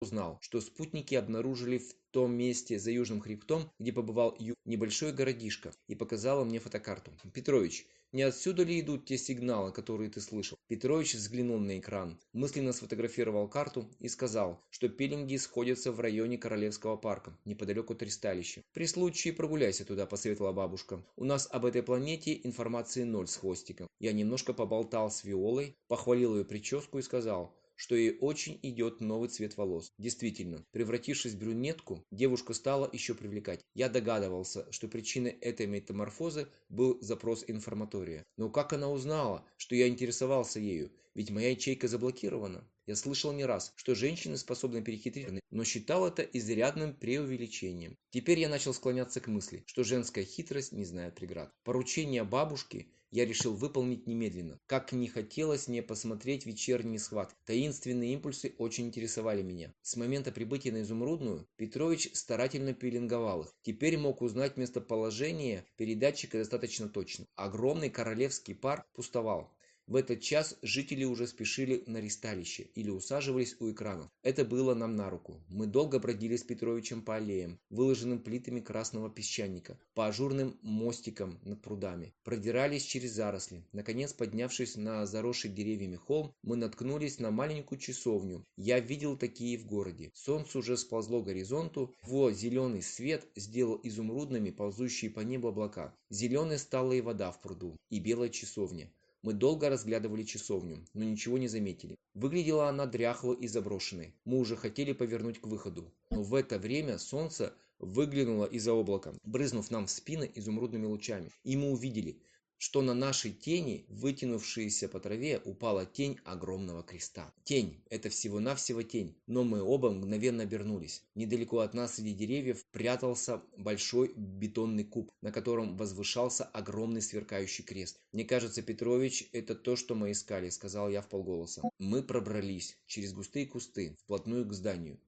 узнал, что спутники обнаружили в том месте за южным хребтом, где побывал Ю, небольшое городишко, и показала мне фотокарту. «Петрович, не отсюда ли идут те сигналы, которые ты слышал? Петрович взглянул на экран, мысленно сфотографировал карту и сказал, что пелинги сходятся в районе Королевского парка, неподалеку от ристалища. При случае прогуляйся туда, посоветовала бабушка. У нас об этой планете информации ноль с хвостиком. Я немножко поболтал с Виолой, похвалил ее прическу и сказал, что ей очень идет новый цвет волос. Действительно, превратившись в брюнетку, девушка стала еще привлекать. Я догадывался, что причиной этой метаморфозы был запрос информатория. Но как она узнала, что я интересовался ею? Ведь моя ячейка заблокирована. Я слышал не раз, что женщины способны перехитрить, но считал это изрядным преувеличением. Теперь я начал склоняться к мысли, что женская хитрость не знает преград. Поручение бабушки я решил выполнить немедленно. Как не хотелось мне посмотреть вечерний схват. Таинственные импульсы очень интересовали меня. С момента прибытия на Изумрудную Петрович старательно пеленговал их. Теперь мог узнать местоположение передатчика достаточно точно. Огромный королевский парк пустовал. В этот час жители уже спешили на ристалище или усаживались у экранов. Это было нам на руку. Мы долго бродили с Петровичем по аллеям, выложенным плитами красного песчаника, по ажурным мостикам над прудами. Продирались через заросли. Наконец, поднявшись на заросший деревьями холм, мы наткнулись на маленькую часовню. Я видел такие в городе. Солнце уже сползло к горизонту, его зеленый свет сделал изумрудными ползущие по небу облака. Зеленой стала и вода в пруду, и белая часовня. Мы долго разглядывали часовню, но ничего не заметили. Выглядела она дряхло и заброшенной. Мы уже хотели повернуть к выходу. Но в это время солнце выглянуло из-за облака, брызнув нам в спины изумрудными лучами. И мы увидели – что на нашей тени, вытянувшейся по траве, упала тень огромного креста. Тень – это всего-навсего тень, но мы оба мгновенно обернулись. Недалеко от нас среди деревьев прятался большой бетонный куб, на котором возвышался огромный сверкающий крест. «Мне кажется, Петрович, это то, что мы искали», – сказал я вполголоса. Мы пробрались через густые кусты, вплотную к зданию.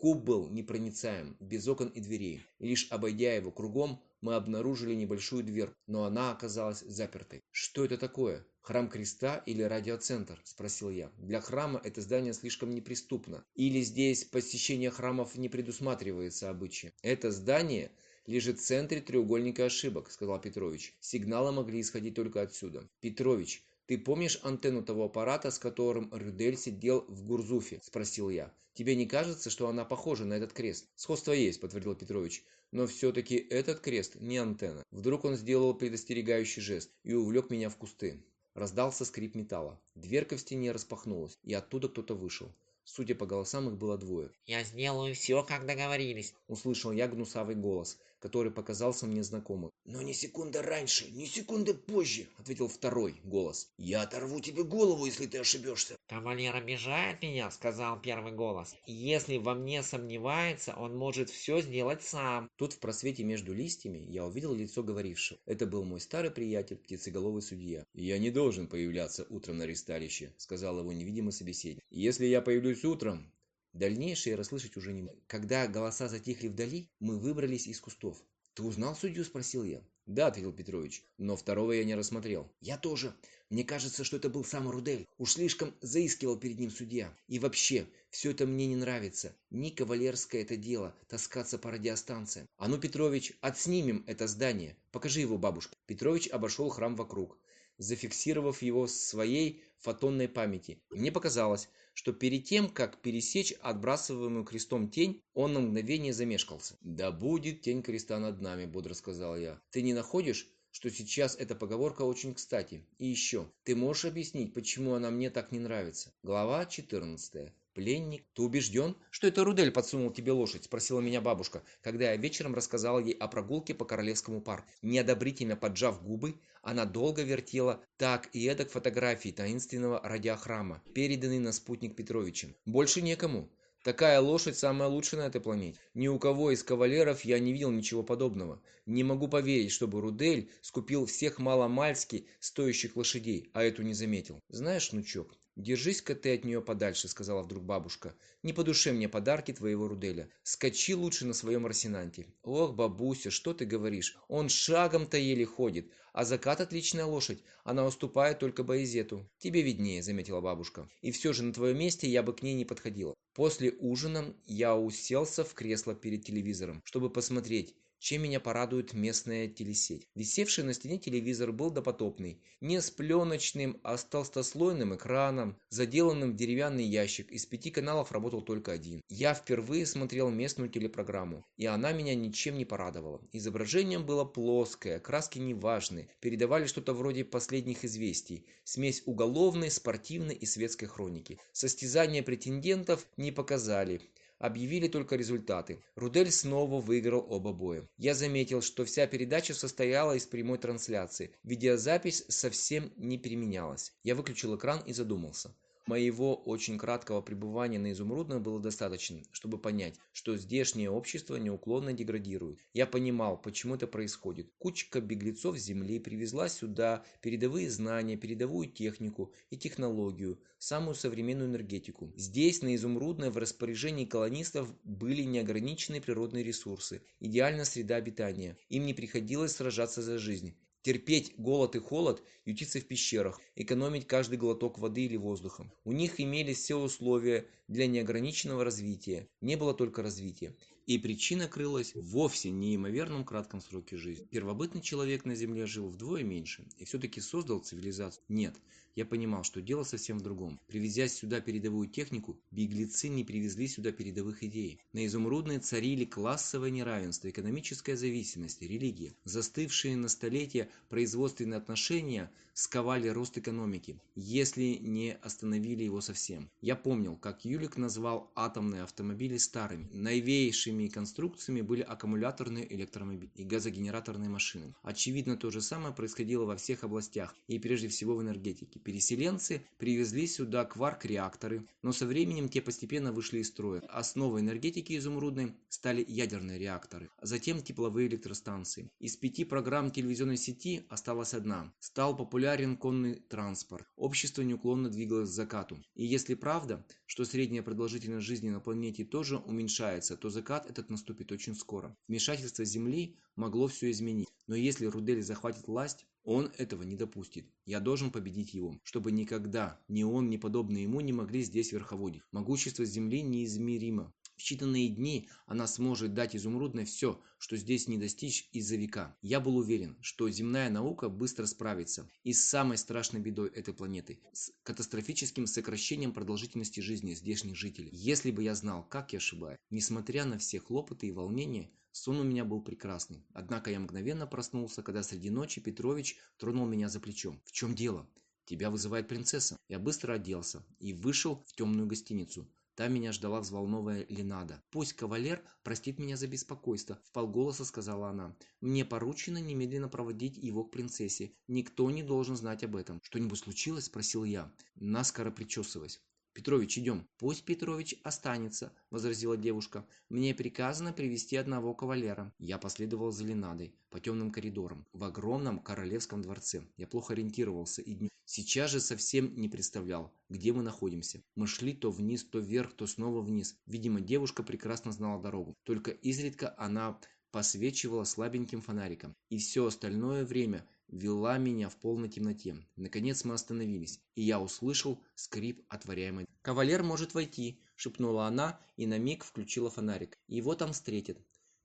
Куб был непроницаем, без окон и дверей. Лишь обойдя его кругом, мы обнаружили небольшую дверь, но она оказалась запертой. «Что это такое? Храм Креста или радиоцентр?» – спросил я. «Для храма это здание слишком неприступно. Или здесь посещение храмов не предусматривается обычаи? Это здание...» лежит в центре треугольника ошибок», — сказал Петрович. «Сигналы могли исходить только отсюда». «Петрович, ты помнишь антенну того аппарата, с которым Рюдель сидел в Гурзуфе?» — спросил я. Тебе не кажется, что она похожа на этот крест? Сходство есть, подтвердил Петрович. Но все-таки этот крест не антенна. Вдруг он сделал предостерегающий жест и увлек меня в кусты. Раздался скрип металла. Дверка в стене распахнулась, и оттуда кто-то вышел. Судя по голосам, их было двое. «Я сделаю все, как договорились», — услышал я гнусавый голос который показался мне знакомым. «Но ни секунды раньше, ни секунды позже!» — ответил второй голос. «Я оторву тебе голову, если ты ошибешься!» «Кавалер обижает меня!» — сказал первый голос. «Если во мне сомневается, он может все сделать сам!» Тут в просвете между листьями я увидел лицо говорившего. Это был мой старый приятель, птицеголовый судья. «Я не должен появляться утром на ресталище», — сказал его невидимый собеседник. «Если я появлюсь утром, Дальнейшее расслышать уже не могу. Когда голоса затихли вдали, мы выбрались из кустов. «Ты узнал судью?» – спросил я. «Да», – ответил Петрович, – «но второго я не рассмотрел». «Я тоже. Мне кажется, что это был сам Рудель. Уж слишком заискивал перед ним судья. И вообще, все это мне не нравится. Не кавалерское это дело – таскаться по радиостанциям. А ну, Петрович, отснимем это здание. Покажи его бабушке». Петрович обошел храм вокруг зафиксировав его в своей фотонной памяти. Мне показалось, что перед тем, как пересечь отбрасываемую крестом тень, он на мгновение замешкался. «Да будет тень креста над нами», — бодро сказал я. «Ты не находишь?» что сейчас эта поговорка очень кстати. И еще, ты можешь объяснить, почему она мне так не нравится? Глава 14. Пленник, ты убежден, что это Рудель подсунул тебе лошадь? Спросила меня бабушка, когда я вечером рассказала ей о прогулке по Королевскому парку. Неодобрительно поджав губы, она долго вертела так и эдак фотографии таинственного радиохрама, переданный на спутник Петровичем. Больше некому. Такая лошадь самая лучшая на этой планете. Ни у кого из кавалеров я не видел ничего подобного. Не могу поверить, чтобы Рудель скупил всех маломальски стоящих лошадей, а эту не заметил. Знаешь, внучок, «Держись-ка ты от нее подальше», — сказала вдруг бабушка. «Не по душе мне подарки твоего Руделя. Скачи лучше на своем арсенанте». «Ох, бабуся, что ты говоришь? Он шагом-то еле ходит, а закат отличная лошадь, она уступает только Боязету». «Тебе виднее», — заметила бабушка. «И все же на твоем месте я бы к ней не подходила». После ужина я уселся в кресло перед телевизором, чтобы посмотреть, чем меня порадует местная телесеть. Висевший на стене телевизор был допотопный, не с пленочным, а с толстослойным экраном, заделанным в деревянный ящик. Из пяти каналов работал только один. Я впервые смотрел местную телепрограмму, и она меня ничем не порадовала. Изображение было плоское, краски неважны, передавали что-то вроде последних известий, смесь уголовной, спортивной и светской хроники. Состязания претендентов не показали, Объявили только результаты. Рудель снова выиграл оба боя. Я заметил, что вся передача состояла из прямой трансляции. Видеозапись совсем не применялась. Я выключил экран и задумался. Моего очень краткого пребывания на Изумрудном было достаточно, чтобы понять, что здешнее общество неуклонно деградирует. Я понимал, почему это происходит. Кучка беглецов с земли привезла сюда передовые знания, передовую технику и технологию, самую современную энергетику. Здесь, на Изумрудной, в распоряжении колонистов были неограниченные природные ресурсы, идеальная среда обитания. Им не приходилось сражаться за жизнь терпеть голод и холод, ютиться в пещерах, экономить каждый глоток воды или воздуха. У них имелись все условия для неограниченного развития, не было только развития. И причина крылась в вовсе неимоверном кратком сроке жизни. Первобытный человек на Земле жил вдвое меньше и все-таки создал цивилизацию. Нет, я понимал, что дело совсем в другом. Привезя сюда передовую технику, беглецы не привезли сюда передовых идей. На Изумрудной царили классовое неравенство, экономическая зависимость, религия. Застывшие на столетия производственные отношения сковали рост экономики, если не остановили его совсем. Я помнил, как Юлик назвал атомные автомобили старыми. Новейшими конструкциями были аккумуляторные электромобили и газогенераторные машины. Очевидно, то же самое происходило во всех областях и прежде всего в энергетике. Переселенцы привезли сюда кварк-реакторы, но со временем те постепенно вышли из строя. Основой энергетики изумрудной стали ядерные реакторы, а затем тепловые электростанции. Из пяти программ телевизионной сети осталась одна. Стал популярен конный транспорт. Общество неуклонно двигалось к закату. И если правда, что средняя продолжительность жизни на планете тоже уменьшается, то закат этот наступит очень скоро. Вмешательство Земли могло все изменить. Но если Рудель захватит власть, он этого не допустит. Я должен победить его, чтобы никогда ни он, ни подобные ему не могли здесь верховодить. Могущество Земли неизмеримо. В считанные дни она сможет дать изумрудное все, что здесь не достичь из-за века. Я был уверен, что земная наука быстро справится и с самой страшной бедой этой планеты, с катастрофическим сокращением продолжительности жизни здешних жителей. Если бы я знал, как я ошибаюсь, несмотря на все хлопоты и волнения, Сон у меня был прекрасный. Однако я мгновенно проснулся, когда среди ночи Петрович тронул меня за плечом. «В чем дело?» «Тебя вызывает принцесса». Я быстро оделся и вышел в темную гостиницу. Там меня ждала взволнованная Ленада. «Пусть кавалер простит меня за беспокойство», – вполголоса сказала она. «Мне поручено немедленно проводить его к принцессе. Никто не должен знать об этом». «Что-нибудь случилось?» – спросил я, наскоро причесываясь. «Петрович, идем». «Пусть Петрович останется», – возразила девушка. «Мне приказано привести одного кавалера». Я последовал за Ленадой по темным коридорам в огромном королевском дворце. Я плохо ориентировался и. Сейчас же совсем не представлял, где мы находимся. Мы шли то вниз, то вверх, то снова вниз. Видимо, девушка прекрасно знала дорогу. Только изредка она посвечивала слабеньким фонариком. И все остальное время – вела меня в полной темноте. Наконец мы остановились, и я услышал скрип отворяемой. «Кавалер может войти», – шепнула она и на миг включила фонарик. «Его там встретят.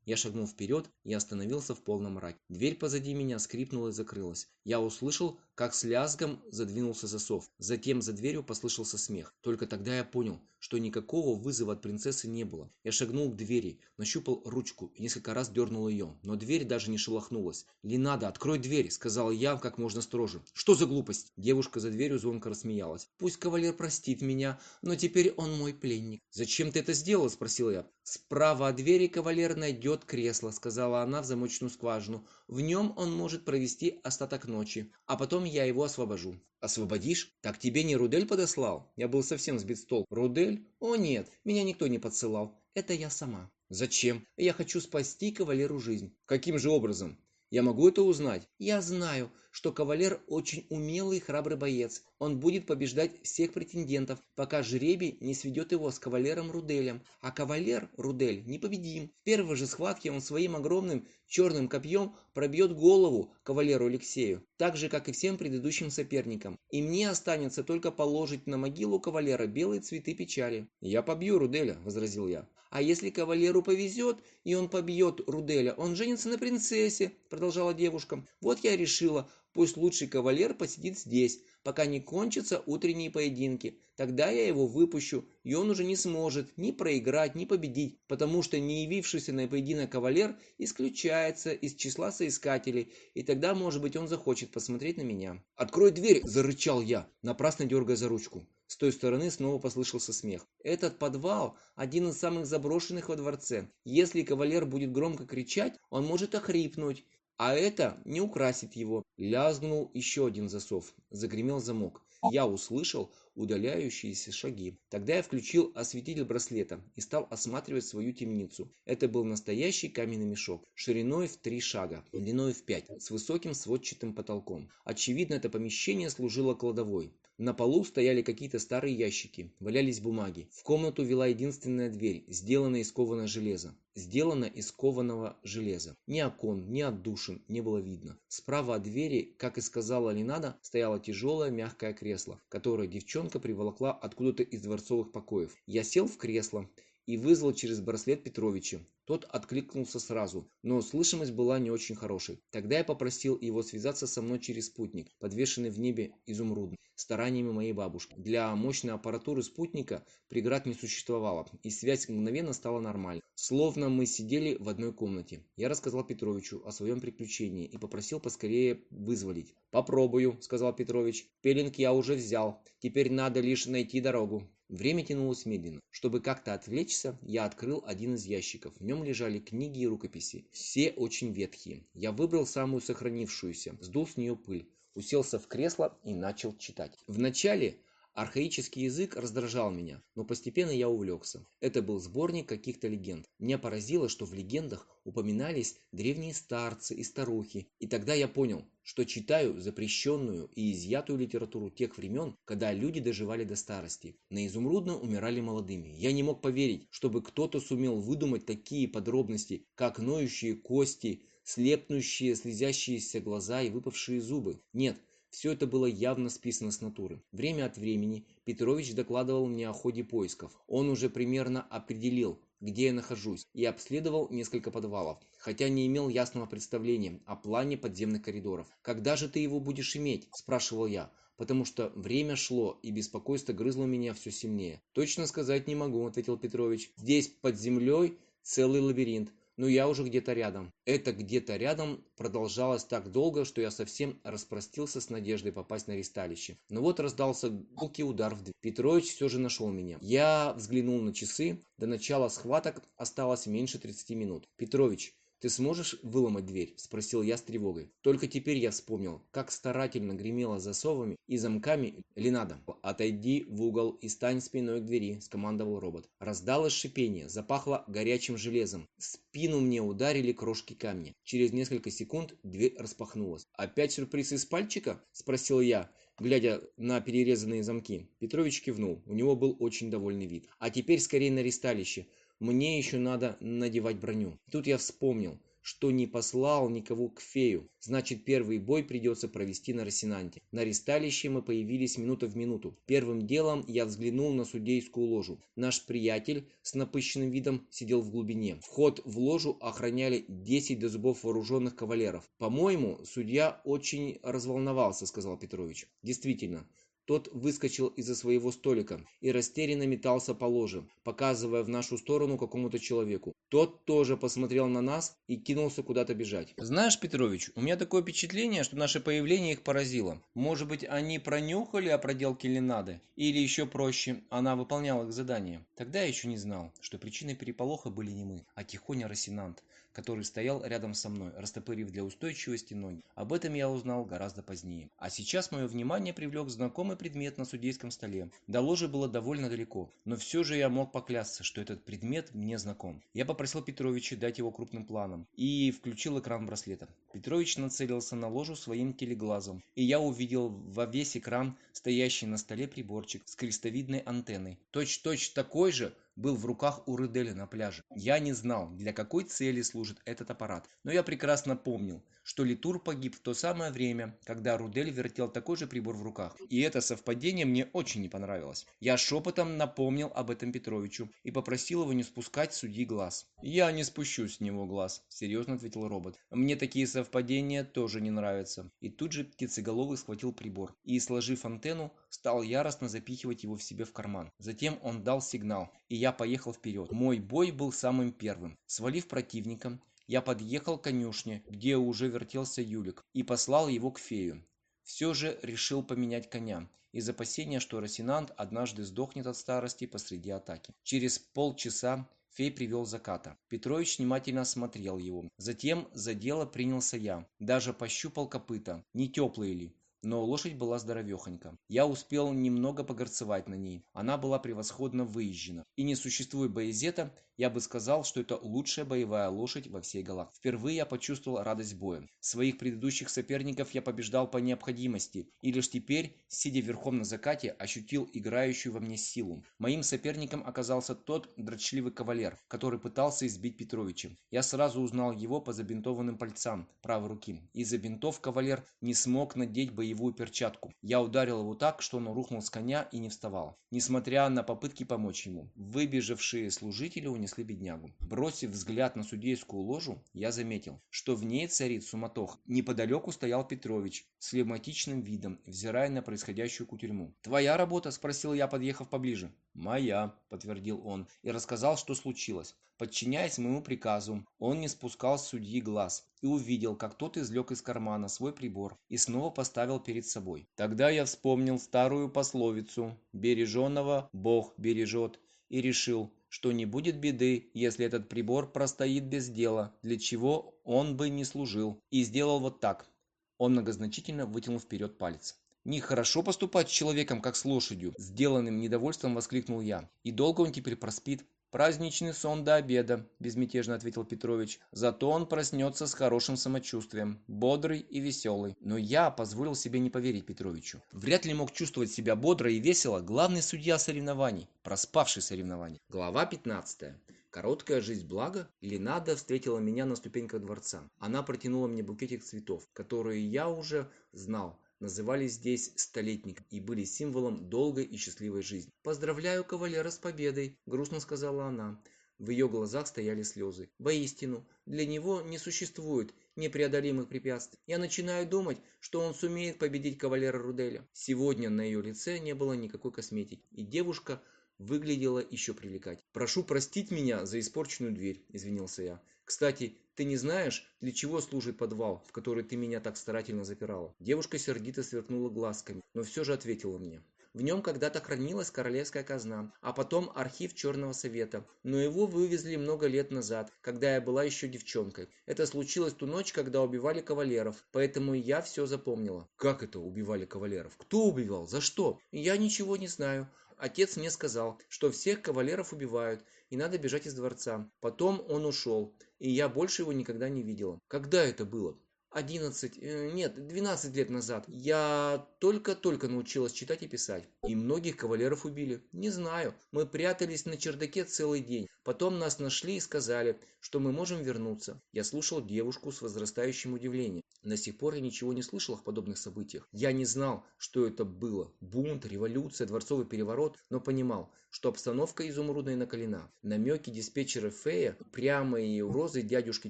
Я шагнул вперед и остановился в полном мраке. Дверь позади меня скрипнула и закрылась. Я услышал, как с лязгом задвинулся засов. Затем за дверью послышался смех. Только тогда я понял, что никакого вызова от принцессы не было. Я шагнул к двери, нащупал ручку и несколько раз дернул ее. Но дверь даже не шелохнулась. «Ленада, открой дверь!» – сказал я как можно строже. «Что за глупость?» Девушка за дверью звонко рассмеялась. «Пусть кавалер простит меня, но теперь он мой пленник». «Зачем ты это сделала?» – спросил я справа от двери кавалер найдет кресло сказала она в замочную скважину. В нем он может провести остаток ночи а потом я его освобожу освободишь? Так тебе не рудель подослал? Я был совсем сбит с толку рудель? О нет меня никто не подсылал. Это я сама зачем? Я хочу спасти кавалеру жизнь каким же образом? Я могу это узнать? Я знаю, что кавалер очень умелый и храбрый боец. Он будет побеждать всех претендентов, пока жребий не сведет его с кавалером Руделем. А кавалер Рудель непобедим. В первой же схватке он своим огромным черным копьем пробьет голову кавалеру Алексею, так же, как и всем предыдущим соперникам. И мне останется только положить на могилу кавалера белые цветы печали. «Я побью Руделя», — возразил я. А если кавалеру повезет, и он побьет Руделя, он женится на принцессе, продолжала девушка. Вот я решила, Пусть лучший кавалер посидит здесь, пока не кончатся утренние поединки. Тогда я его выпущу, и он уже не сможет ни проиграть, ни победить, потому что не явившийся на поединок кавалер исключается из числа соискателей, и тогда, может быть, он захочет посмотреть на меня. «Открой дверь!» – зарычал я, напрасно дергая за ручку. С той стороны снова послышался смех. Этот подвал – один из самых заброшенных во дворце. Если кавалер будет громко кричать, он может охрипнуть, а это не украсит его. Лязгнул еще один засов. Загремел замок. Я услышал удаляющиеся шаги. Тогда я включил осветитель браслета и стал осматривать свою темницу. Это был настоящий каменный мешок, шириной в три шага, длиной в пять, с высоким сводчатым потолком. Очевидно, это помещение служило кладовой. На полу стояли какие-то старые ящики, валялись бумаги. В комнату вела единственная дверь, сделанная из кованого железа. Сделана из кованого железа. Ни окон, ни отдушин не было видно. Справа от двери, как и сказала Ленада, стояло тяжелое мягкое кресло, которое девчонка приволокла откуда-то из дворцовых покоев. Я сел в кресло и вызвал через браслет Петровича. Тот откликнулся сразу, но слышимость была не очень хорошей. Тогда я попросил его связаться со мной через спутник, подвешенный в небе изумрудным, стараниями моей бабушки. Для мощной аппаратуры спутника преград не существовало, и связь мгновенно стала нормальной. Словно мы сидели в одной комнате. Я рассказал Петровичу о своем приключении и попросил поскорее вызволить. «Попробую», — сказал Петрович. «Пелинг я уже взял. Теперь надо лишь найти дорогу». Время тянулось медленно. Чтобы как-то отвлечься, я открыл один из ящиков. В нем лежали книги и рукописи. Все очень ветхие. Я выбрал самую сохранившуюся, сдул с нее пыль уселся в кресло и начал читать. Вначале Архаический язык раздражал меня, но постепенно я увлекся. Это был сборник каких-то легенд. Меня поразило, что в легендах упоминались древние старцы и старухи. И тогда я понял, что читаю запрещенную и изъятую литературу тех времен, когда люди доживали до старости. На изумрудно умирали молодыми. Я не мог поверить, чтобы кто-то сумел выдумать такие подробности, как ноющие кости, слепнущие, слезящиеся глаза и выпавшие зубы. Нет, все это было явно списано с натуры. Время от времени Петрович докладывал мне о ходе поисков. Он уже примерно определил, где я нахожусь, и обследовал несколько подвалов, хотя не имел ясного представления о плане подземных коридоров. «Когда же ты его будешь иметь?» – спрашивал я, потому что время шло, и беспокойство грызло меня все сильнее. «Точно сказать не могу», – ответил Петрович. «Здесь, под землей, целый лабиринт но я уже где-то рядом. Это где-то рядом продолжалось так долго, что я совсем распростился с надеждой попасть на ресталище. Но вот раздался гулкий удар в дверь. Петрович все же нашел меня. Я взглянул на часы. До начала схваток осталось меньше 30 минут. Петрович, «Ты сможешь выломать дверь?» – спросил я с тревогой. Только теперь я вспомнил, как старательно гремела засовами и замками Ленада. «Отойди в угол и стань спиной к двери», – скомандовал робот. Раздалось шипение, запахло горячим железом. В спину мне ударили крошки камня. Через несколько секунд дверь распахнулась. «Опять сюрприз из пальчика?» – спросил я глядя на перерезанные замки. Петрович кивнул. У него был очень довольный вид. «А теперь скорее на ресталище. Мне еще надо надевать броню. Тут я вспомнил, что не послал никого к фею. Значит, первый бой придется провести на Росинанте. На ресталище мы появились минута в минуту. Первым делом я взглянул на судейскую ложу. Наш приятель с напыщенным видом сидел в глубине. Вход в ложу охраняли 10 до зубов вооруженных кавалеров. «По-моему, судья очень разволновался», — сказал Петрович. «Действительно». Тот выскочил из-за своего столика и растерянно метался по ложе, показывая в нашу сторону какому-то человеку. Тот тоже посмотрел на нас и кинулся куда-то бежать. «Знаешь, Петрович, у меня такое впечатление, что наше появление их поразило. Может быть, они пронюхали о проделке Ленады? Или еще проще, она выполняла их задание? Тогда я еще не знал, что причиной переполоха были не мы, а Тихоня Росинант, который стоял рядом со мной, растопырив для устойчивости ноги. Об этом я узнал гораздо позднее. А сейчас мое внимание привлек знакомый предмет на судейском столе. До ложи было довольно далеко, но все же я мог поклясться, что этот предмет мне знаком. Я попросил Петровича дать его крупным планом и включил экран браслета. Петрович нацелился на ложу своим телеглазом, и я увидел во весь экран стоящий на столе приборчик с крестовидной антенной. Точь-точь такой же, был в руках у Рыделя на пляже. Я не знал, для какой цели служит этот аппарат, но я прекрасно помнил, что Литур погиб в то самое время, когда Рудель вертел такой же прибор в руках. И это совпадение мне очень не понравилось. Я шепотом напомнил об этом Петровичу и попросил его не спускать судьи глаз. «Я не спущу с него глаз», – серьезно ответил робот. «Мне такие совпадения тоже не нравятся». И тут же птицеголовый схватил прибор и, сложив антенну, стал яростно запихивать его в себе в карман. Затем он дал сигнал, и я я поехал вперед. Мой бой был самым первым. Свалив противника, я подъехал к конюшне, где уже вертелся Юлик, и послал его к фею. Все же решил поменять коня, из опасения, что Росинант однажды сдохнет от старости посреди атаки. Через полчаса Фей привел заката. Петрович внимательно осмотрел его. Затем за дело принялся я. Даже пощупал копыта, не теплые ли но лошадь была здоровехонька. Я успел немного погорцевать на ней. Она была превосходно выезжена. И не существуя боезета. Я бы сказал, что это лучшая боевая лошадь во всей галактике. Впервые я почувствовал радость боя. Своих предыдущих соперников я побеждал по необходимости, и лишь теперь, сидя верхом на закате, ощутил играющую во мне силу. Моим соперником оказался тот дрочливый кавалер, который пытался избить Петровича. Я сразу узнал его по забинтованным пальцам правой руки. Из-за бинтов кавалер не смог надеть боевую перчатку. Я ударил его так, что он рухнул с коня и не вставал, несмотря на попытки помочь ему. Выбежавшие служители унесли унесли беднягу. Бросив взгляд на судейскую ложу, я заметил, что в ней царит суматоха. Неподалеку стоял Петрович с флегматичным видом, взирая на происходящую кутерьму. «Твоя работа?» – спросил я, подъехав поближе. «Моя», – подтвердил он и рассказал, что случилось. Подчиняясь моему приказу, он не спускал с судьи глаз и увидел, как тот излег из кармана свой прибор и снова поставил перед собой. Тогда я вспомнил старую пословицу «Береженого Бог бережет» и решил, что не будет беды, если этот прибор простоит без дела, для чего он бы не служил, и сделал вот так. Он многозначительно вытянул вперед палец. «Нехорошо поступать с человеком, как с лошадью!» Сделанным недовольством воскликнул я. «И долго он теперь проспит?» праздничный сон до обеда безмятежно ответил петрович. Зато он проснется с хорошим самочувствием бодрый и веселый но я позволил себе не поверить петровичу. Вряд ли мог чувствовать себя бодро и весело главный судья соревнований проспавший соревнования. Глава 15 Короткая жизнь блага, Ленада встретила меня на ступеньках дворца. Она протянула мне букетик цветов, которые я уже знал, назывались здесь столетник и были символом долгой и счастливой жизни. «Поздравляю кавалера с победой!» – грустно сказала она. В ее глазах стояли слезы. Воистину, для него не существует непреодолимых препятствий. Я начинаю думать, что он сумеет победить кавалера Руделя. Сегодня на ее лице не было никакой косметики, и девушка выглядела еще привлекательнее. «Прошу простить меня за испорченную дверь», – извинился я. Кстати, ты не знаешь, для чего служит подвал, в который ты меня так старательно запирала? Девушка сердито сверкнула глазками, но все же ответила мне. В нем когда-то хранилась королевская казна, а потом архив Черного Совета, но его вывезли много лет назад, когда я была еще девчонкой. Это случилось ту ночь, когда убивали кавалеров, поэтому я все запомнила. Как это убивали кавалеров? Кто убивал? За что? Я ничего не знаю. Отец мне сказал, что всех кавалеров убивают, и надо бежать из дворца. Потом он ушел, и я больше его никогда не видела. Когда это было? 11, э, нет, 12 лет назад. Я только-только научилась читать и писать. И многих кавалеров убили. Не знаю, мы прятались на чердаке целый день. Потом нас нашли и сказали, что мы можем вернуться. Я слушал девушку с возрастающим удивлением. На сих пор я ничего не слышал о подобных событиях. Я не знал, что это было. Бунт, революция, дворцовый переворот, но понимал, что обстановка изумрудной накалена. Намеки диспетчера Фея, прямые угрозы дядюшки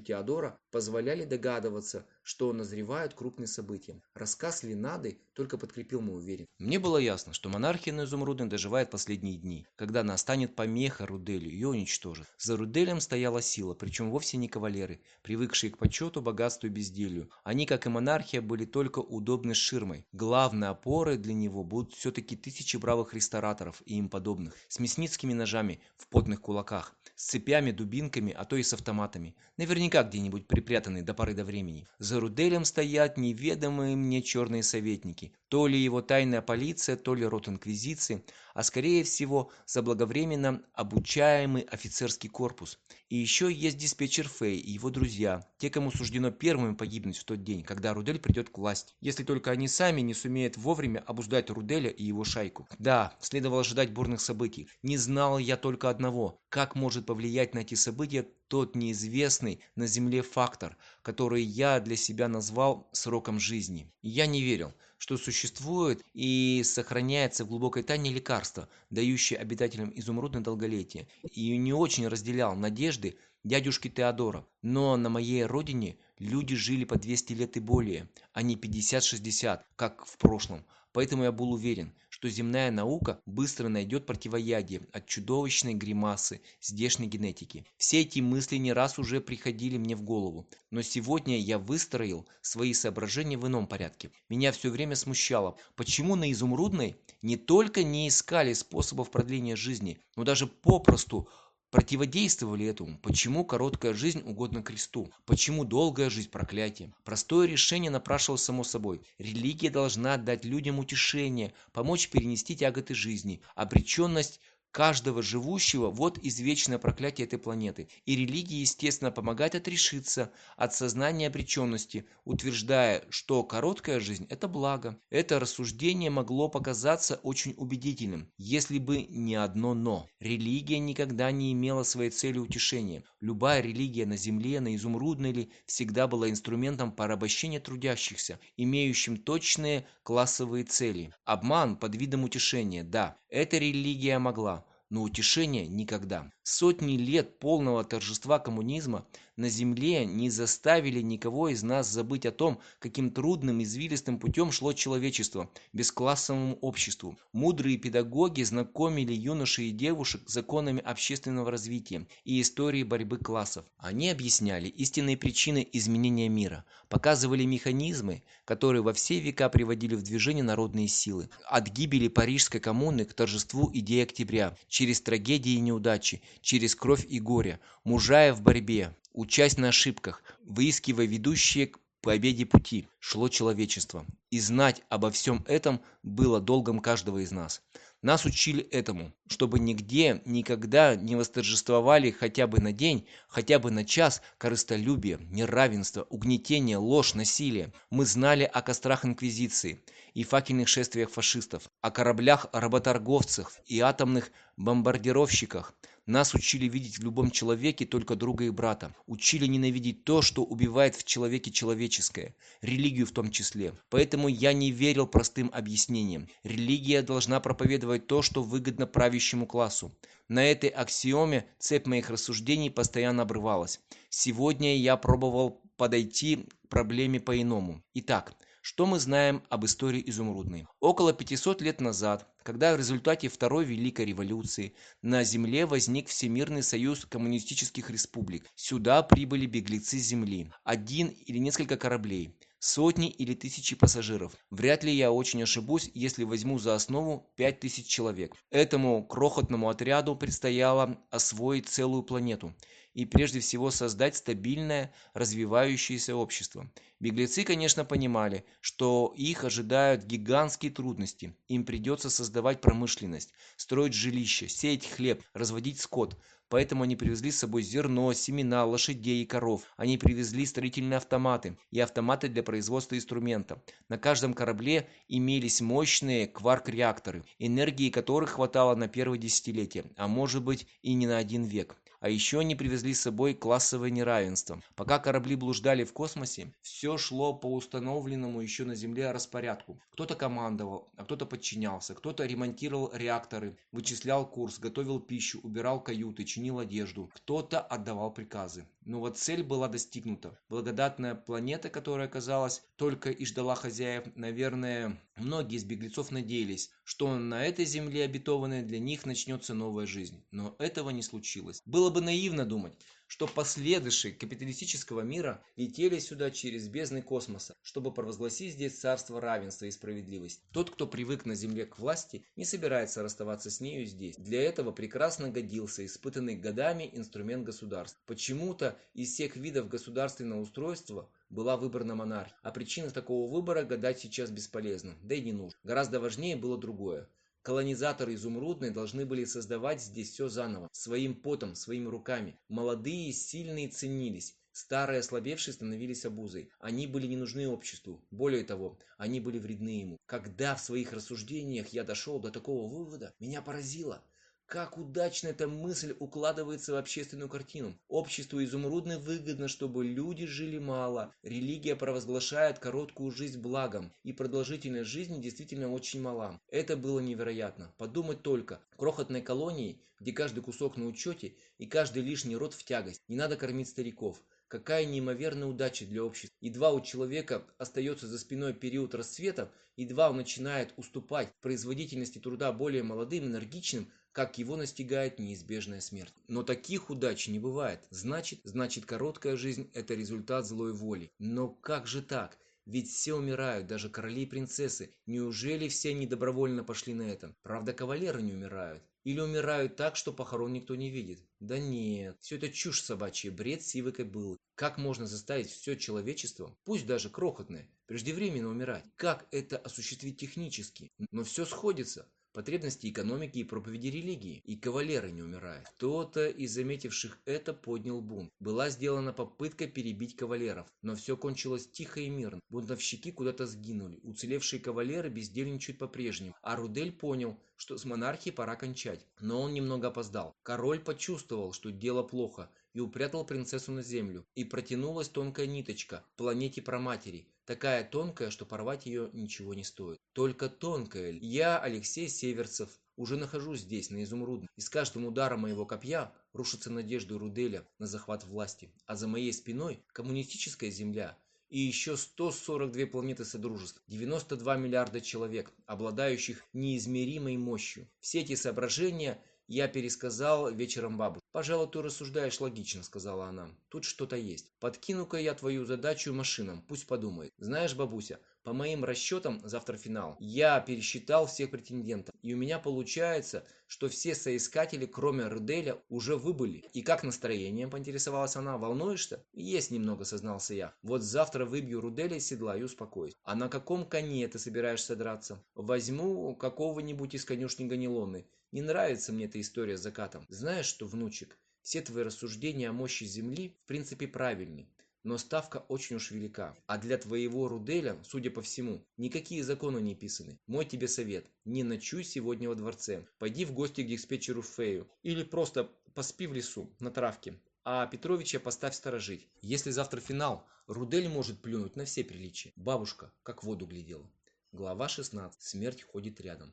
Теодора позволяли догадываться, что назревают крупные события. Рассказ Ленады только подкрепил мою уверенность. Мне было ясно, что монархия на изумрудной доживает последние дни, когда она станет помеха Руделю, и уничтожит уничтожит. За Руделем стояла сила, причем вовсе не кавалеры, привыкшие к почету, богатству и безделью. Они, как и монархия, были только удобны ширмой. Главной опорой для него будут все-таки тысячи бравых рестораторов и им подобных, с мясницкими ножами в потных кулаках, с цепями, дубинками, а то и с автоматами. Наверняка где-нибудь припрятаны до поры до времени. За Руделем стоят неведомые мне черные советники. То ли его тайная полиция, то ли рот инквизиции, а скорее всего заблаговременно обучаемый офицерский корпус. И еще есть диспетчер Фэй и его друзья, те, кому суждено первым погибнуть в тот день, когда Рудель придет к власти. Если только они сами не сумеют вовремя обуздать Руделя и его шайку. Да, следовало ожидать бурных событий. Не знал я только одного, как может повлиять на эти события тот неизвестный на Земле фактор, который я для себя назвал сроком жизни. Я не верил, что существует и сохраняется в глубокой тайне лекарство, дающее обитателям изумрудное долголетие, и не очень разделял надежды дядюшки Теодора. Но на моей родине люди жили по 200 лет и более, а не 50-60, как в прошлом. Поэтому я был уверен, что земная наука быстро найдет противоядие от чудовищной гримасы здешней генетики. Все эти мысли не раз уже приходили мне в голову, но сегодня я выстроил свои соображения в ином порядке. Меня все время смущало, почему на Изумрудной не только не искали способов продления жизни, но даже попросту – противодействовали этому. Почему короткая жизнь угодна кресту? Почему долгая жизнь проклятием? Простое решение напрашивалось само собой. Религия должна дать людям утешение, помочь перенести тяготы жизни, обреченность каждого живущего вот извечное проклятие этой планеты. И религии, естественно, помогает отрешиться от сознания обреченности, утверждая, что короткая жизнь – это благо. Это рассуждение могло показаться очень убедительным, если бы не одно «но». Религия никогда не имела своей цели утешения. Любая религия на Земле, на Изумрудной ли, всегда была инструментом порабощения трудящихся, имеющим точные классовые цели. Обман под видом утешения – да, эта религия могла, но утешения никогда. Сотни лет полного торжества коммунизма на земле не заставили никого из нас забыть о том, каким трудным, извилистым путем шло человечество, бесклассовому обществу. Мудрые педагоги знакомили юношей и девушек с законами общественного развития и историей борьбы классов. Они объясняли истинные причины изменения мира, показывали механизмы, которые во все века приводили в движение народные силы. От гибели Парижской коммуны к торжеству идеи октября, через трагедии и неудачи, через кровь и горе, мужая в борьбе, Учась на ошибках, выискивая ведущие к победе пути, шло человечество. И знать обо всем этом было долгом каждого из нас. Нас учили этому, чтобы нигде, никогда не восторжествовали хотя бы на день, хотя бы на час корыстолюбие, неравенство, угнетение, ложь, насилие. Мы знали о кострах Инквизиции и факельных шествиях фашистов, о кораблях работорговцев и атомных бомбардировщиках, нас учили видеть в любом человеке только друга и брата. Учили ненавидеть то, что убивает в человеке человеческое, религию в том числе. Поэтому я не верил простым объяснениям. Религия должна проповедовать то, что выгодно правящему классу. На этой аксиоме цепь моих рассуждений постоянно обрывалась. Сегодня я пробовал подойти к проблеме по-иному. Итак, что мы знаем об истории Изумрудной? Около 500 лет назад, когда в результате Второй Великой Революции на Земле возник Всемирный Союз Коммунистических Республик, сюда прибыли беглецы Земли, один или несколько кораблей, сотни или тысячи пассажиров. Вряд ли я очень ошибусь, если возьму за основу 5000 человек. Этому крохотному отряду предстояло освоить целую планету – и прежде всего создать стабильное развивающееся общество. Беглецы, конечно, понимали, что их ожидают гигантские трудности. Им придется создавать промышленность, строить жилища, сеять хлеб, разводить скот. Поэтому они привезли с собой зерно, семена, лошадей и коров. Они привезли строительные автоматы и автоматы для производства инструментов. На каждом корабле имелись мощные кварк-реакторы, энергии которых хватало на первое десятилетие, а может быть и не на один век. А еще они привезли с собой классовое неравенство. Пока корабли блуждали в космосе, все шло по установленному еще на Земле распорядку. Кто-то командовал, а кто-то подчинялся, кто-то ремонтировал реакторы, вычислял курс, готовил пищу, убирал каюты, чинил одежду. Кто-то отдавал приказы. Но вот цель была достигнута. Благодатная планета, которая, казалось, только и ждала хозяев, наверное, многие из беглецов надеялись, что на этой земле обетованной для них начнется новая жизнь. Но этого не случилось. Было бы наивно думать, что последующие капиталистического мира летели сюда через бездны космоса, чтобы провозгласить здесь царство равенства и справедливости. Тот, кто привык на Земле к власти, не собирается расставаться с нею здесь. Для этого прекрасно годился испытанный годами инструмент государств. Почему-то из всех видов государственного устройства была выбрана монархия, а причина такого выбора гадать сейчас бесполезно, да и не нужно. Гораздо важнее было другое. Колонизаторы изумрудные должны были создавать здесь все заново, своим потом, своими руками. Молодые и сильные ценились, старые ослабевшие становились обузой. Они были не нужны обществу, более того, они были вредны ему. Когда в своих рассуждениях я дошел до такого вывода, меня поразило – как удачно эта мысль укладывается в общественную картину. Обществу изумрудно выгодно, чтобы люди жили мало. Религия провозглашает короткую жизнь благом, и продолжительность жизни действительно очень мала. Это было невероятно. Подумать только. Крохотной колонии, где каждый кусок на учете и каждый лишний род в тягость. Не надо кормить стариков. Какая неимоверная удача для общества. Едва у человека остается за спиной период расцвета, едва он начинает уступать производительности труда более молодым, энергичным, как его настигает неизбежная смерть. Но таких удач не бывает. Значит, значит короткая жизнь – это результат злой воли. Но как же так? Ведь все умирают, даже короли и принцессы. Неужели все они добровольно пошли на это? Правда, кавалеры не умирают. Или умирают так, что похорон никто не видит? Да нет, все это чушь собачья, бред сивой кобылы. Как можно заставить все человечество, пусть даже крохотное, преждевременно умирать? Как это осуществить технически? Но все сходится потребности экономики и проповеди религии, и кавалеры не умирают. Кто-то из заметивших это поднял бунт. Была сделана попытка перебить кавалеров, но все кончилось тихо и мирно. Бунтовщики куда-то сгинули, уцелевшие кавалеры бездельничают по-прежнему, а Рудель понял, что с монархией пора кончать, но он немного опоздал. Король почувствовал, что дело плохо, и упрятал принцессу на землю, и протянулась тонкая ниточка планете праматери, такая тонкая, что порвать ее ничего не стоит. Только тонкая. Я, Алексей Северцев, уже нахожусь здесь, на Изумрудном, и с каждым ударом моего копья рушится надежда Руделя на захват власти, а за моей спиной коммунистическая земля и еще 142 планеты Содружества, 92 миллиарда человек, обладающих неизмеримой мощью. Все эти соображения – я пересказал вечером бабушке. «Пожалуй, ты рассуждаешь логично», — сказала она. «Тут что-то есть. Подкину-ка я твою задачу машинам, пусть подумает. Знаешь, бабуся, по моим расчетам, завтра финал. Я пересчитал всех претендентов. И у меня получается, что все соискатели, кроме Руделя, уже выбыли. И как настроение, поинтересовалась она, волнуешься? Есть немного, сознался я. Вот завтра выбью Руделя из седла и успокоюсь. А на каком коне ты собираешься драться? Возьму какого-нибудь из конюшни Ганилоны. Не нравится мне эта история с закатом. Знаешь что, внучек, все твои рассуждения о мощи Земли в принципе правильны но ставка очень уж велика. А для твоего Руделя, судя по всему, никакие законы не писаны. Мой тебе совет – не ночуй сегодня во дворце. Пойди в гости к диспетчеру Фею или просто поспи в лесу на травке, а Петровича поставь сторожить. Если завтра финал, Рудель может плюнуть на все приличия. Бабушка как в воду глядела. Глава 16. Смерть ходит рядом.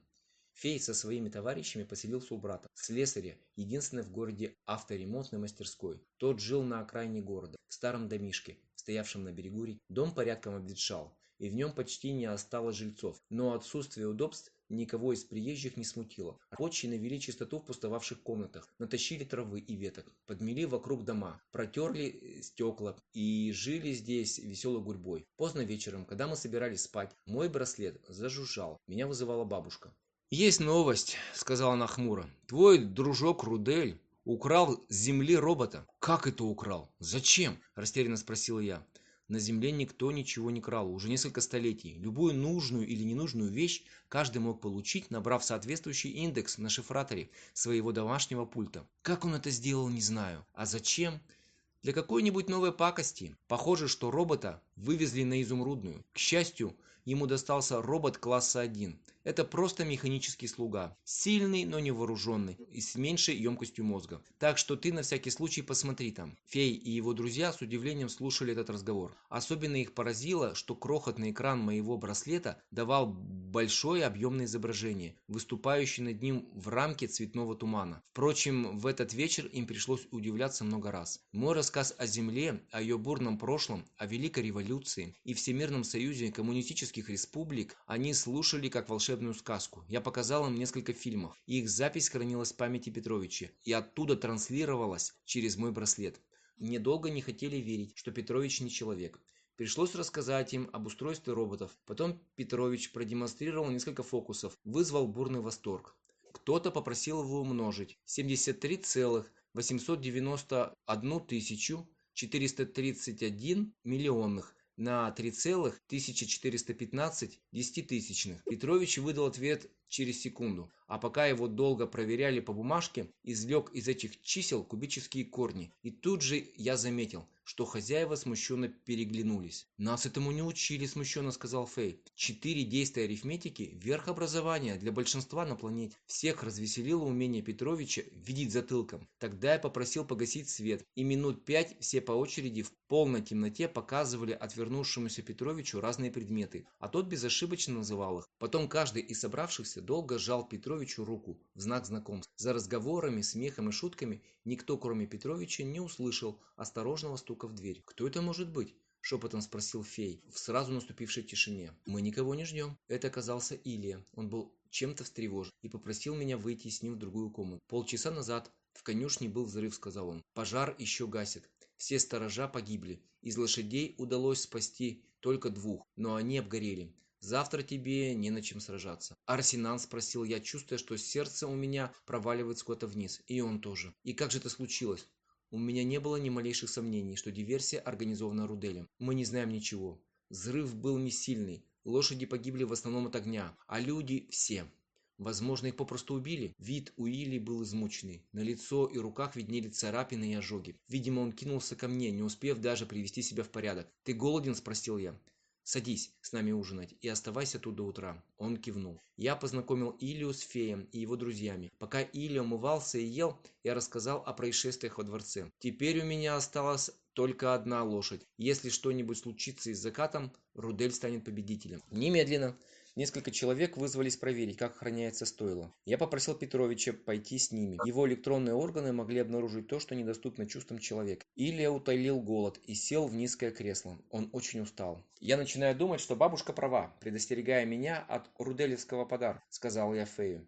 Фей со своими товарищами поселился у брата, слесаря, единственной в городе авторемонтной мастерской. Тот жил на окраине города, в старом домишке, стоявшем на берегу реки. Дом порядком обветшал, и в нем почти не осталось жильцов, но отсутствие удобств никого из приезжих не смутило. Рабочие навели чистоту в пустовавших комнатах, натащили травы и веток, подмели вокруг дома, протерли э, стекла и жили здесь веселой гурьбой. Поздно вечером, когда мы собирались спать, мой браслет зажужжал, меня вызывала бабушка есть новость сказала она хмуро. Твой дружок рудель украл с земли робота как это украл? Зачем растерянно спросил я. На земле никто ничего не крал. Уже несколько столетий. Любую нужную или ненужную вещь каждый мог получить набрав соответствующий индекс на шифраторе своего домашнего пульта как он это сделал не знаю. А зачем? Для какой-нибудь новой пакости. Похоже что робота вывезли на изумрудную. К счастью ему достался робот класса 1. Это просто механический слуга. Сильный, но не вооруженный и с меньшей емкостью мозга. Так что ты на всякий случай посмотри там. Фей и его друзья с удивлением слушали этот разговор. Особенно их поразило, что крохотный экран моего браслета давал большое объемное изображение, выступающее над ним в рамке цветного тумана. Впрочем, в этот вечер им пришлось удивляться много раз. Мой рассказ о Земле, о ее бурном прошлом, о Великой революции и Всемирном союзе коммунистических советских республик, они слушали как волшебную сказку. Я показал им несколько фильмов. Их запись хранилась в памяти Петровича и оттуда транслировалась через мой браслет. Мне долго не хотели верить, что Петрович не человек. Пришлось рассказать им об устройстве роботов. Потом Петрович продемонстрировал несколько фокусов, вызвал бурный восторг. Кто-то попросил его умножить 73,891 431 миллионных на 3,1415 десятитысячных. Петрович выдал ответ через секунду, а пока его долго проверяли по бумажке, извлек из этих чисел кубические корни. И тут же я заметил, что хозяева смущенно переглянулись. «Нас этому не учили», – смущенно сказал Фей. «Четыре действия арифметики – верх образования для большинства на планете. Всех развеселило умение Петровича видеть затылком. Тогда я попросил погасить свет, и минут пять все по очереди в полной темноте показывали отвернувшемуся Петровичу разные предметы, а тот безошибочно называл их. Потом каждый из собравшихся долго сжал Петровичу руку в знак знакомства. За разговорами, смехом и шутками никто, кроме Петровича, не услышал осторожного стука в дверь. «Кто это может быть?» – шепотом спросил Фей в сразу наступившей тишине. «Мы никого не ждем». Это оказался Илья. Он был чем-то встревожен и попросил меня выйти с ним в другую комнату. Полчаса назад в конюшне был взрыв, сказал он. Пожар еще гасит. Все сторожа погибли. Из лошадей удалось спасти только двух, но они обгорели. Завтра тебе не на чем сражаться. Арсенан спросил я, чувствуя, что сердце у меня проваливается куда-то вниз. И он тоже. И как же это случилось? У меня не было ни малейших сомнений, что диверсия организована Руделем. Мы не знаем ничего. Взрыв был не сильный. Лошади погибли в основном от огня, а люди – все. Возможно, их попросту убили. Вид у Или был измученный. На лицо и руках виднели царапины и ожоги. Видимо, он кинулся ко мне, не успев даже привести себя в порядок. «Ты голоден?» – спросил я. «Садись с нами ужинать и оставайся тут до утра». Он кивнул. Я познакомил Илью с феем и его друзьями. Пока Илья умывался и ел, я рассказал о происшествиях во дворце. Теперь у меня осталось только одна лошадь. Если что-нибудь случится и с закатом, Рудель станет победителем. Немедленно Несколько человек вызвались проверить, как охраняется стойло. Я попросил Петровича пойти с ними. Его электронные органы могли обнаружить то, что недоступно чувствам человека. Илья утолил голод и сел в низкое кресло. Он очень устал. «Я начинаю думать, что бабушка права, предостерегая меня от руделевского подарка», — сказал я Фею.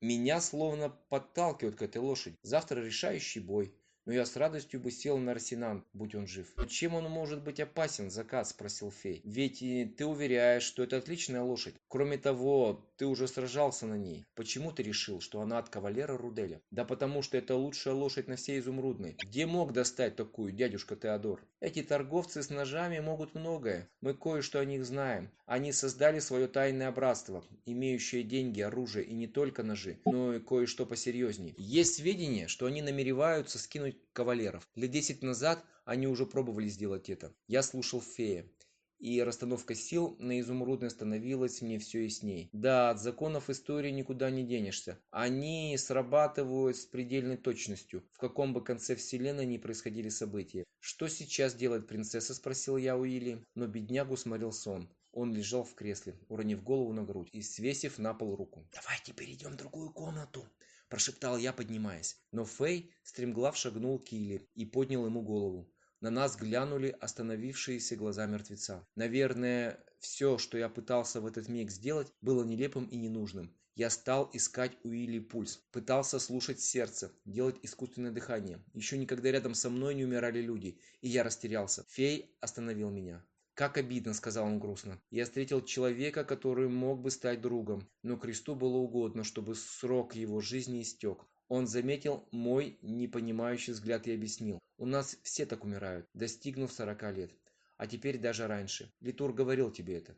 Меня словно подталкивают к этой лошади. Завтра решающий бой но я с радостью бы сел на Арсенан, будь он жив. «Но чем он может быть опасен, закат?» – спросил Фей. «Ведь ты уверяешь, что это отличная лошадь. Кроме того, ты уже сражался на ней. Почему ты решил, что она от кавалера Руделя?» «Да потому что это лучшая лошадь на всей изумрудной. Где мог достать такую, дядюшка Теодор?» «Эти торговцы с ножами могут многое. Мы кое-что о них знаем. Они создали свое тайное братство, имеющее деньги, оружие и не только ножи, но и кое-что посерьезнее. Есть сведения, что они намереваются скинуть кавалеров. Лет десять назад они уже пробовали сделать это. Я слушал фея. И расстановка сил на изумрудной становилась мне все ясней. Да, от законов истории никуда не денешься. Они срабатывают с предельной точностью, в каком бы конце вселенной ни происходили события. «Что сейчас делает принцесса?» – спросил я у Или. Но беднягу смотрел сон. Он лежал в кресле, уронив голову на грудь и свесив на пол руку. «Давайте перейдем в другую комнату», прошептал я, поднимаясь. Но Фэй стремглав шагнул к Килли и поднял ему голову. На нас глянули остановившиеся глаза мертвеца. Наверное, все, что я пытался в этот миг сделать, было нелепым и ненужным. Я стал искать у Уилли пульс, пытался слушать сердце, делать искусственное дыхание. Еще никогда рядом со мной не умирали люди, и я растерялся. Фей остановил меня. Как обидно, сказал он грустно. Я встретил человека, который мог бы стать другом, но кресту было угодно, чтобы срок его жизни истек. Он заметил мой непонимающий взгляд и объяснил. У нас все так умирают, достигнув 40 лет, а теперь даже раньше. Витур говорил тебе это.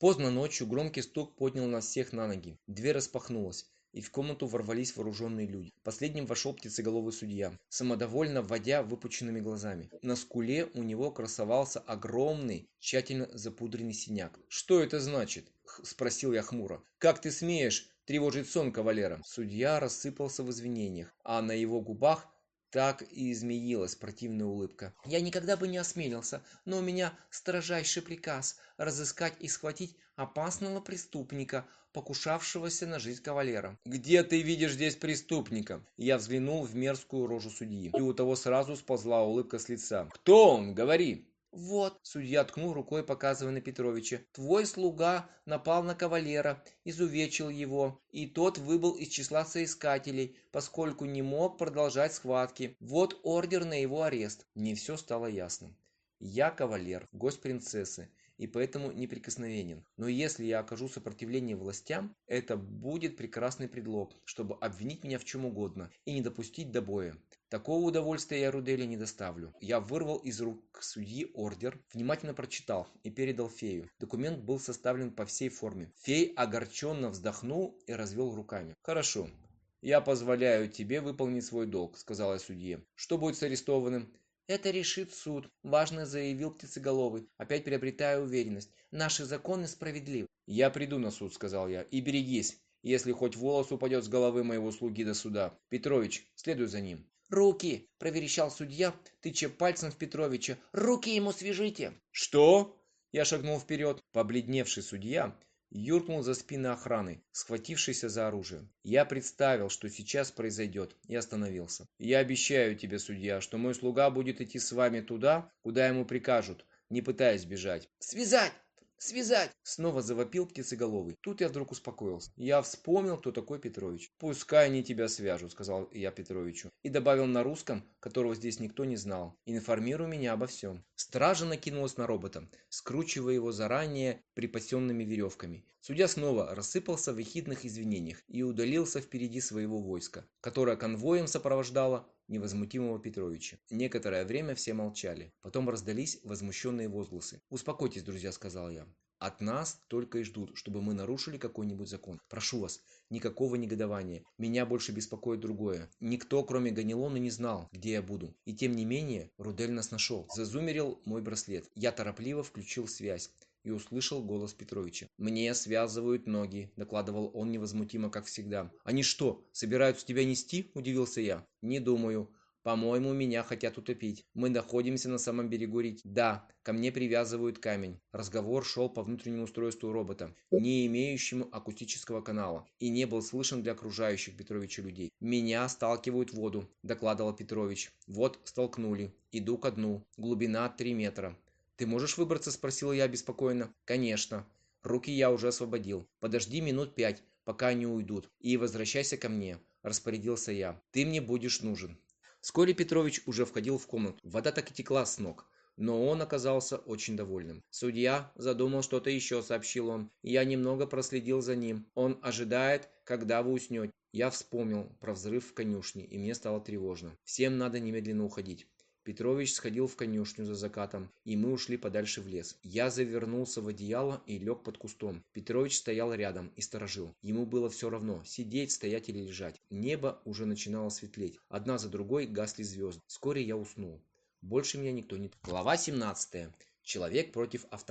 Поздно ночью громкий стук поднял нас всех на ноги. Дверь распахнулась и в комнату ворвались вооруженные люди. Последним вошел птицеголовый судья, самодовольно вводя выпученными глазами. На скуле у него красовался огромный, тщательно запудренный синяк. «Что это значит?» – спросил я хмуро. «Как ты смеешь тревожить сон кавалера?» Судья рассыпался в извинениях, а на его губах так и изменилась противная улыбка. Я никогда бы не осмелился, но у меня строжайший приказ разыскать и схватить опасного преступника, покушавшегося на жизнь кавалера. «Где ты видишь здесь преступника?» Я взглянул в мерзкую рожу судьи, и у того сразу сползла улыбка с лица. «Кто он? Говори!» Вот, судья ткнул рукой, показывая на Петровича. Твой слуга напал на кавалера, изувечил его, и тот выбыл из числа соискателей, поскольку не мог продолжать схватки. Вот ордер на его арест. Не все стало ясно. Я кавалер, гость принцессы, и поэтому неприкосновенен. Но если я окажу сопротивление властям, это будет прекрасный предлог, чтобы обвинить меня в чем угодно и не допустить до боя. Такого удовольствия я Рудели не доставлю. Я вырвал из рук судьи ордер, внимательно прочитал и передал фею. Документ был составлен по всей форме. Фей огорченно вздохнул и развел руками. «Хорошо, я позволяю тебе выполнить свой долг», — сказала судье. «Что будет с арестованным?» Это решит суд, важно заявил Птицеголовый, опять приобретая уверенность. Наши законы справедливы. Я приду на суд, сказал я, и берегись, если хоть волос упадет с головы моего слуги до суда. Петрович, следуй за ним. «Руки!» – проверещал судья, тыча пальцем в Петровича. «Руки ему свяжите!» «Что?» – я шагнул вперед. Побледневший судья юркнул за спины охраны, схватившейся за оружие. Я представил, что сейчас произойдет, и остановился. «Я обещаю тебе, судья, что мой слуга будет идти с вами туда, куда ему прикажут, не пытаясь бежать». «Связать!» «Связать!» Снова завопил птицеголовый. Тут я вдруг успокоился. Я вспомнил, кто такой Петрович. «Пускай они тебя свяжут», — сказал я Петровичу. И добавил на русском, которого здесь никто не знал. «Информируй меня обо всем». Стража накинулась на робота, скручивая его заранее припасенными веревками. Судья снова рассыпался в эхидных извинениях и удалился впереди своего войска, которое конвоем сопровождало невозмутимого Петровича. Некоторое время все молчали. Потом раздались возмущенные возгласы. «Успокойтесь, друзья», — сказал я от нас только и ждут, чтобы мы нарушили какой-нибудь закон. Прошу вас, никакого негодования. Меня больше беспокоит другое. Никто, кроме Ганилона, не знал, где я буду. И тем не менее, Рудель нас нашел. Зазумерил мой браслет. Я торопливо включил связь и услышал голос Петровича. «Мне связывают ноги», – докладывал он невозмутимо, как всегда. «Они что, собираются тебя нести?» – удивился я. «Не думаю. По-моему, меня хотят утопить. Мы находимся на самом берегу реки. Да, ко мне привязывают камень. Разговор шел по внутреннему устройству робота, не имеющему акустического канала, и не был слышен для окружающих Петровича людей. «Меня сталкивают в воду», – докладывал Петрович. «Вот, столкнули. Иду ко дну. Глубина 3 метра». «Ты можешь выбраться?» – спросила я беспокойно. «Конечно. Руки я уже освободил. Подожди минут пять, пока они уйдут, и возвращайся ко мне», – распорядился я. «Ты мне будешь нужен». Вскоре Петрович уже входил в комнату. Вода так и текла с ног. Но он оказался очень довольным. Судья задумал что-то еще, сообщил он. Я немного проследил за ним. Он ожидает, когда вы уснете. Я вспомнил про взрыв в конюшне, и мне стало тревожно. Всем надо немедленно уходить. Петрович сходил в конюшню за закатом, и мы ушли подальше в лес. Я завернулся в одеяло и лег под кустом. Петрович стоял рядом и сторожил. Ему было все равно, сидеть, стоять или лежать. Небо уже начинало светлеть. Одна за другой гасли звезды. Вскоре я уснул. Больше меня никто не... Глава 17. Человек против автомата.